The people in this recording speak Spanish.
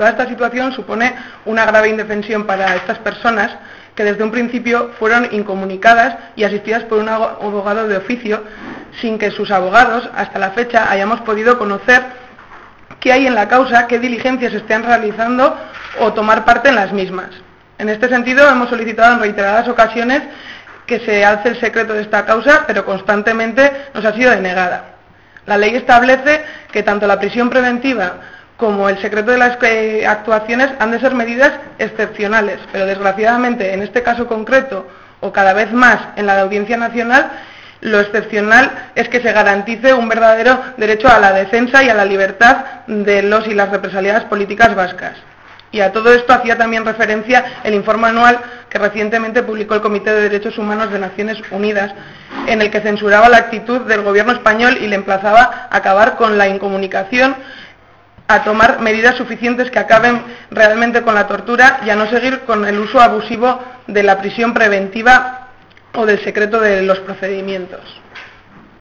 Toda esta situación supone una grave indefensión para estas personas que desde un principio fueron incomunicadas y asistidas por un abogado de oficio sin que sus abogados hasta la fecha hayamos podido conocer qué hay en la causa, qué diligencias estén realizando o tomar parte en las mismas. En este sentido, hemos solicitado en reiteradas ocasiones que se alce el secreto de esta causa, pero constantemente nos ha sido denegada. La ley establece que tanto la prisión preventiva como el secreto de las eh, actuaciones han de ser medidas excepcionales, pero desgraciadamente en este caso concreto o cada vez más en la de Audiencia Nacional, lo excepcional es que se garantice un verdadero derecho a la defensa y a la libertad de los y las represaliadas políticas vascas. Y a todo esto hacía también referencia el informe anual que recientemente publicó el Comité de Derechos Humanos de Naciones Unidas, en el que censuraba la actitud del Gobierno español y le emplazaba a acabar con la incomunicación, a tomar medidas suficientes que acaben realmente con la tortura y a no seguir con el uso abusivo de la prisión preventiva o del secreto de los procedimientos.